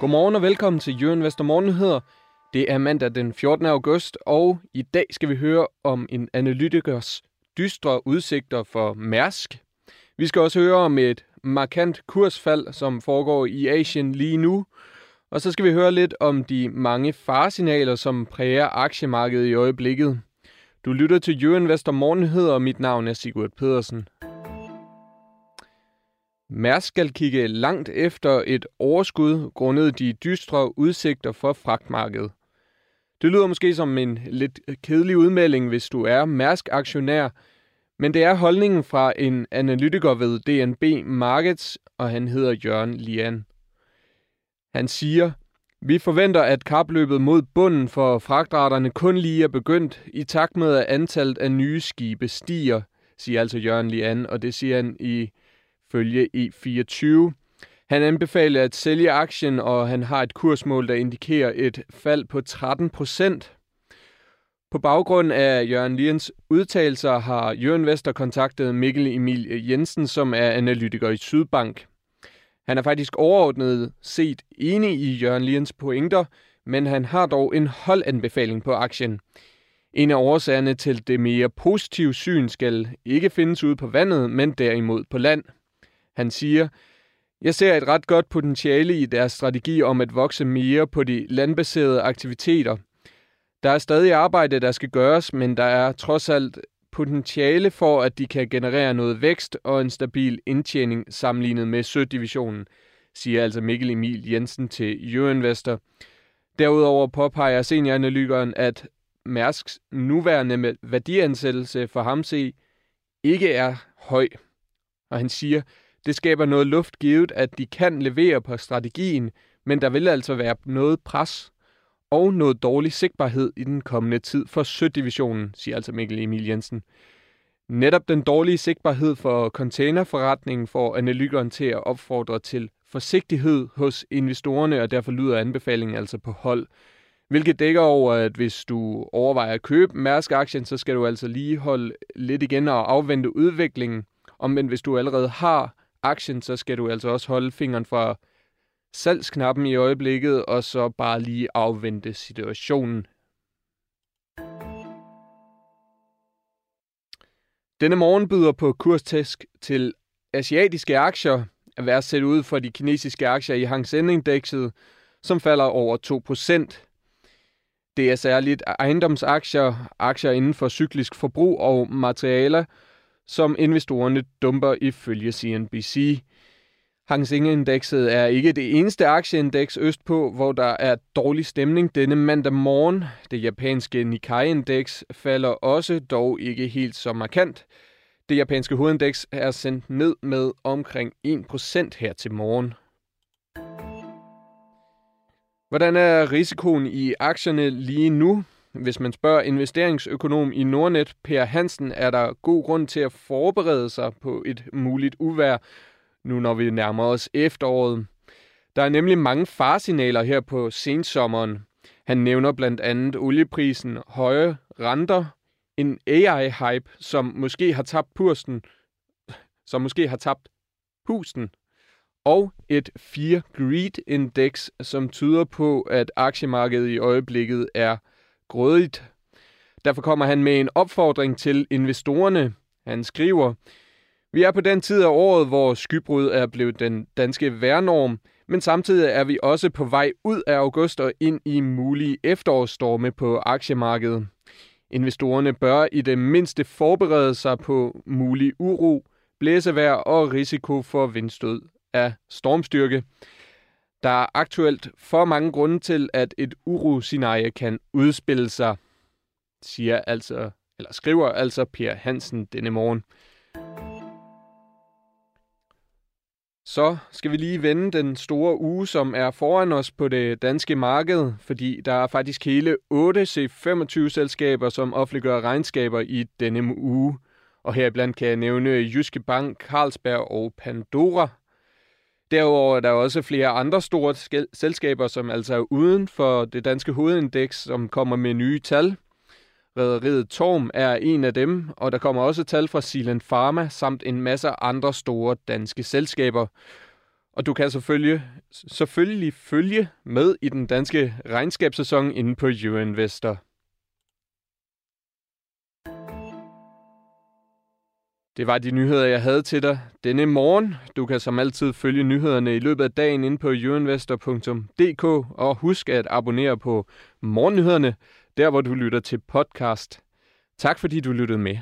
Godmorgen og velkommen til Jørgen Vester Det er mandag den 14. august, og i dag skal vi høre om en analytikers dystre udsigter for Mærsk. Vi skal også høre om et markant kursfald, som foregår i Asien lige nu. Og så skal vi høre lidt om de mange faresignaler, som præger aktiemarkedet i øjeblikket. Du lytter til Jørgen Vester og mit navn er Sigurd Pedersen. Mærsk skal kigge langt efter et overskud grundet de dystre udsigter for fragtmarkedet. Det lyder måske som en lidt kedelig udmelding, hvis du er Mærsk-aktionær, men det er holdningen fra en analytiker ved DNB Markets, og han hedder Jørgen Lian. Han siger, vi forventer, at kapløbet mod bunden for fragtraterne kun lige er begyndt, i takt med at antallet af nye skibe stiger, siger altså Jørgen Lian, og det siger han i følge E24. Han anbefaler at sælge aktien, og han har et kursmål, der indikerer et fald på 13 procent. På baggrund af Jørgen Liens udtalelser har Jørgen Vester kontaktet Mikkel Emil Jensen, som er analytiker i Sydbank. Han er faktisk overordnet set enig i Jørgen Liens pointer, men han har dog en holdanbefaling på aktien. En af årsagerne til det mere positive syn skal ikke findes ude på vandet, men derimod på land – han siger, jeg ser et ret godt potentiale i deres strategi om at vokse mere på de landbaserede aktiviteter. Der er stadig arbejde, der skal gøres, men der er trods alt potentiale for, at de kan generere noget vækst og en stabil indtjening sammenlignet med Sødivisionen, siger altså Mikkel Emil Jensen til Euroinvestor. Derudover påpeger senioranalytikeren, at Mærsks nuværende værdiansættelse for ham se ikke er høj. Og han siger, det skaber noget luft givet, at de kan levere på strategien, men der vil altså være noget pres og noget dårlig sigtbarhed i den kommende tid for Sødivisionen, siger altså Mikkel Emil Jensen. Netop den dårlige sigtbarhed for containerforretningen får analytikeren til at opfordre til forsigtighed hos investorerne, og derfor lyder anbefalingen altså på hold. Hvilket dækker over, at hvis du overvejer at købe Mærsk-aktien, så skal du altså lige holde lidt igen og afvente udviklingen. Om men hvis du allerede har aktien, så skal du altså også holde fingeren fra salgsknappen i øjeblikket, og så bare lige afvente situationen. Denne morgen byder på kurstæsk til asiatiske aktier, at være set ud for de kinesiske aktier i Hang Seng-indekset, som falder over 2%. Det er særligt ejendomsaktier, aktier inden for cyklisk forbrug og materialer, som investorerne dumper ifølge CNBC. Hang Seng-indekset er ikke det eneste aktieindeks østpå, hvor der er dårlig stemning denne mandag morgen. Det japanske Nikkei-indeks falder også, dog ikke helt så markant. Det japanske hovedindeks er sendt ned med omkring 1% her til morgen. Hvordan er risikoen i aktierne lige nu? Hvis man spørger investeringsøkonom i Nordnet, Per Hansen, er der god grund til at forberede sig på et muligt uvær, nu når vi nærmer os efteråret. Der er nemlig mange farsignaler her på sensommeren. Han nævner blandt andet olieprisen, høje renter, en AI-hype, som måske har tabt pursten, som måske har tabt pusten, og et 4 Greed Index, som tyder på, at aktiemarkedet i øjeblikket er grådigt. Derfor kommer han med en opfordring til investorerne. Han skriver, vi er på den tid af året, hvor skybrud er blevet den danske værnorm, men samtidig er vi også på vej ud af august og ind i mulige efterårsstorme på aktiemarkedet. Investorerne bør i det mindste forberede sig på mulig uro, blæsevejr og risiko for vindstød af stormstyrke. Der er aktuelt for mange grunde til, at et uro-scenarie kan udspille sig, siger altså, eller skriver altså Per Hansen denne morgen. Så skal vi lige vende den store uge, som er foran os på det danske marked, fordi der er faktisk hele 8 C25-selskaber, som offentliggør regnskaber i denne uge. Og heriblandt kan jeg nævne Jyske Bank, Carlsberg og Pandora. Derudover er der også flere andre store selskaber, som altså er uden for det danske hovedindeks, som kommer med nye tal. Rederiet Torm er en af dem, og der kommer også tal fra Silent Pharma samt en masse andre store danske selskaber. Og du kan selvfølgelig, selvfølgelig følge med i den danske regnskabssæson inde på Euroinvestor. Det var de nyheder, jeg havde til dig denne morgen. Du kan som altid følge nyhederne i løbet af dagen inde på youinvestor.dk og husk at abonnere på morgennyhederne, der hvor du lytter til podcast. Tak fordi du lyttede med.